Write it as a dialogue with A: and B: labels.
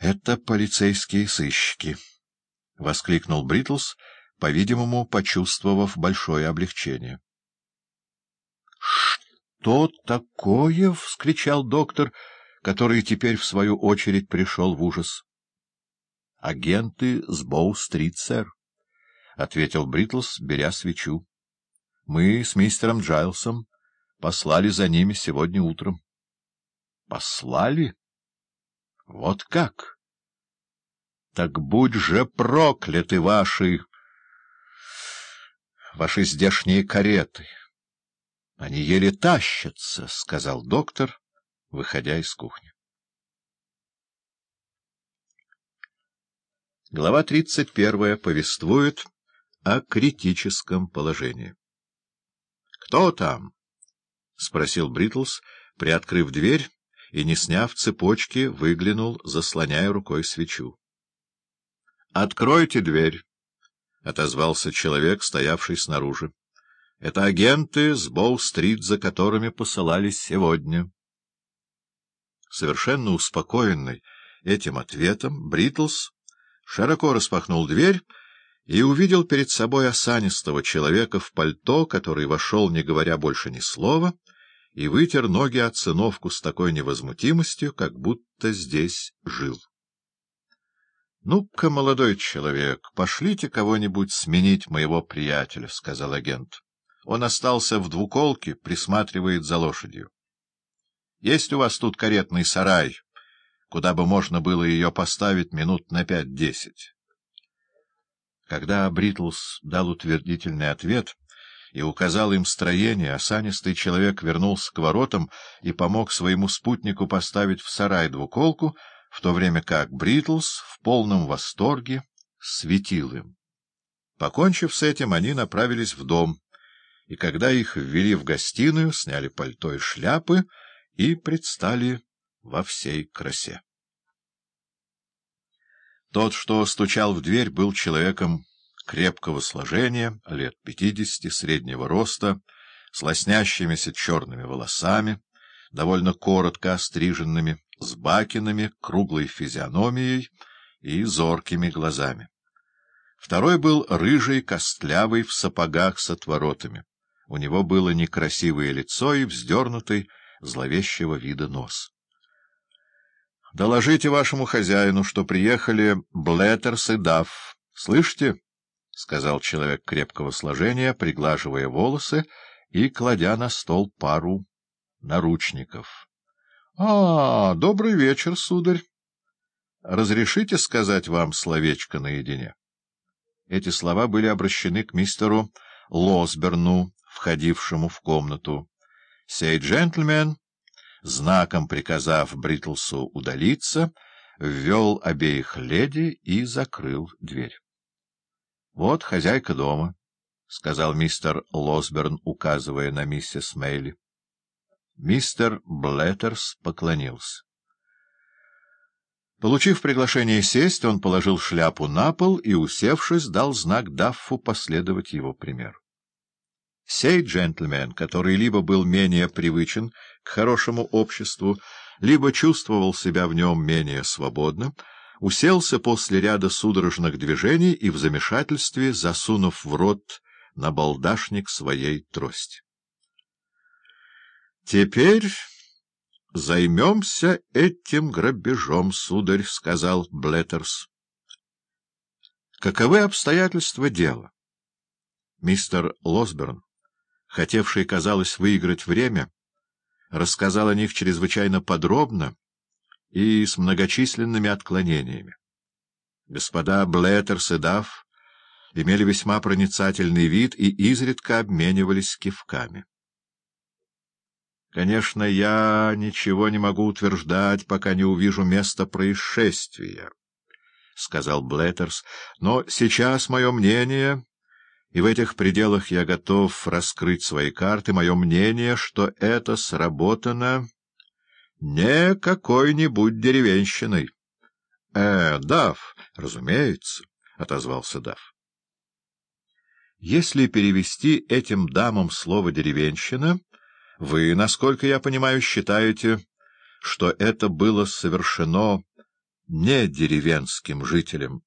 A: Это полицейские сыщики, — воскликнул Бритлс, по-видимому, почувствовав большое облегчение. — Что такое? — вскричал доктор, который теперь, в свою очередь, пришел в ужас. — Агенты с Боу-стрит, сэр, — ответил Бритлс, беря свечу. — Мы с мистером Джайлсом послали за ними сегодня утром. — Послали? — Вот как? — Так будь же прокляты ваши... ваши здешние кареты! — Они еле тащатся, — сказал доктор, выходя из кухни. Глава тридцать первая повествует о критическом положении. — Кто там? — спросил Бритлс, приоткрыв дверь и, не сняв цепочки, выглянул, заслоняя рукой свечу. — Откройте дверь, — отозвался человек, стоявший снаружи. — Это агенты с Боу-стрит, за которыми посылались сегодня. Совершенно успокоенный этим ответом, Бритлс широко распахнул дверь и увидел перед собой осанистого человека в пальто, который вошел, не говоря больше ни слова, и вытер ноги от циновку с такой невозмутимостью, как будто здесь жил. — Ну-ка, молодой человек, пошлите кого-нибудь сменить моего приятеля, — сказал агент. Он остался в двуколке, присматривает за лошадью. — Есть у вас тут каретный сарай, куда бы можно было ее поставить минут на пять-десять? Когда Бритлс дал утвердительный ответ и указал им строение, осанистый человек вернулся к воротам и помог своему спутнику поставить в сарай двуколку — в то время как Бритлс в полном восторге светил им. Покончив с этим, они направились в дом, и когда их ввели в гостиную, сняли пальто и шляпы и предстали во всей красе. Тот, что стучал в дверь, был человеком крепкого сложения, лет пятидесяти, среднего роста, с лоснящимися черными волосами, довольно коротко остриженными, с бакинами, круглой физиономией и зоркими глазами. Второй был рыжий, костлявый, в сапогах с отворотами. У него было некрасивое лицо и вздернутый, зловещего вида нос. — Доложите вашему хозяину, что приехали Блеттерс и Дафф. Слышите? — сказал человек крепкого сложения, приглаживая волосы и кладя на стол пару наручников. — А, добрый вечер, сударь. Разрешите сказать вам словечко наедине? Эти слова были обращены к мистеру Лосберну, входившему в комнату. Сей джентльмен, знаком приказав Бритлсу удалиться, ввел обеих леди и закрыл дверь. — Вот хозяйка дома, — сказал мистер Лосберн, указывая на миссис Мейли. Мистер Блеттерс поклонился. Получив приглашение сесть, он положил шляпу на пол и, усевшись, дал знак Даффу последовать его примеру. Сей джентльмен, который либо был менее привычен к хорошему обществу, либо чувствовал себя в нем менее свободно, уселся после ряда судорожных движений и в замешательстве, засунув в рот на балдашник своей трости. — Теперь займемся этим грабежом, сударь, — сказал Блеттерс. — Каковы обстоятельства дела? Мистер Лосберн, хотевший, казалось, выиграть время, рассказал о них чрезвычайно подробно и с многочисленными отклонениями. Господа Блеттерс и Дафф имели весьма проницательный вид и изредка обменивались кивками. Конечно, я ничего не могу утверждать, пока не увижу место происшествия, — сказал Блеттерс, — но сейчас мое мнение, и в этих пределах я готов раскрыть свои карты, мое мнение, что это сработано не какой-нибудь деревенщиной. — Э, Дав, разумеется, — отозвался Дав. Если перевести этим дамам слово «деревенщина», вы, насколько я понимаю, считаете, что это было совершено не деревенским жителям.